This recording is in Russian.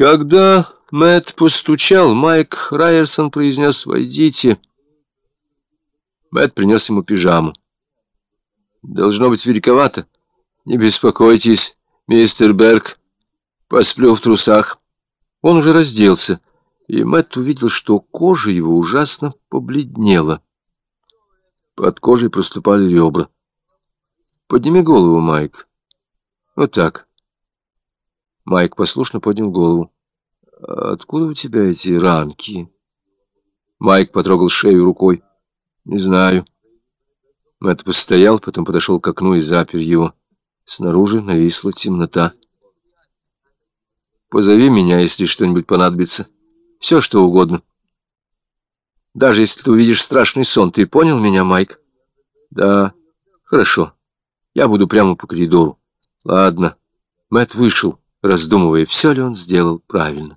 Когда Мэтт постучал, Майк Райерсон произнес «Войдите». Мэтт принес ему пижаму. «Должно быть великовато. Не беспокойтесь, мистер Берг. Посплю в трусах». Он уже разделся, и Мэтт увидел, что кожа его ужасно побледнела. Под кожей проступали ребра. «Подними голову, Майк. Вот так». Майк послушно поднял голову. «Откуда у тебя эти ранки?» Майк потрогал шею рукой. «Не знаю». Мэтт постоял, потом подошел к окну и запер его. Снаружи нависла темнота. «Позови меня, если что-нибудь понадобится. Все, что угодно. Даже если ты увидишь страшный сон. Ты понял меня, Майк?» «Да, хорошо. Я буду прямо по коридору». «Ладно». Мэтт вышел раздумывая, все ли он сделал правильно.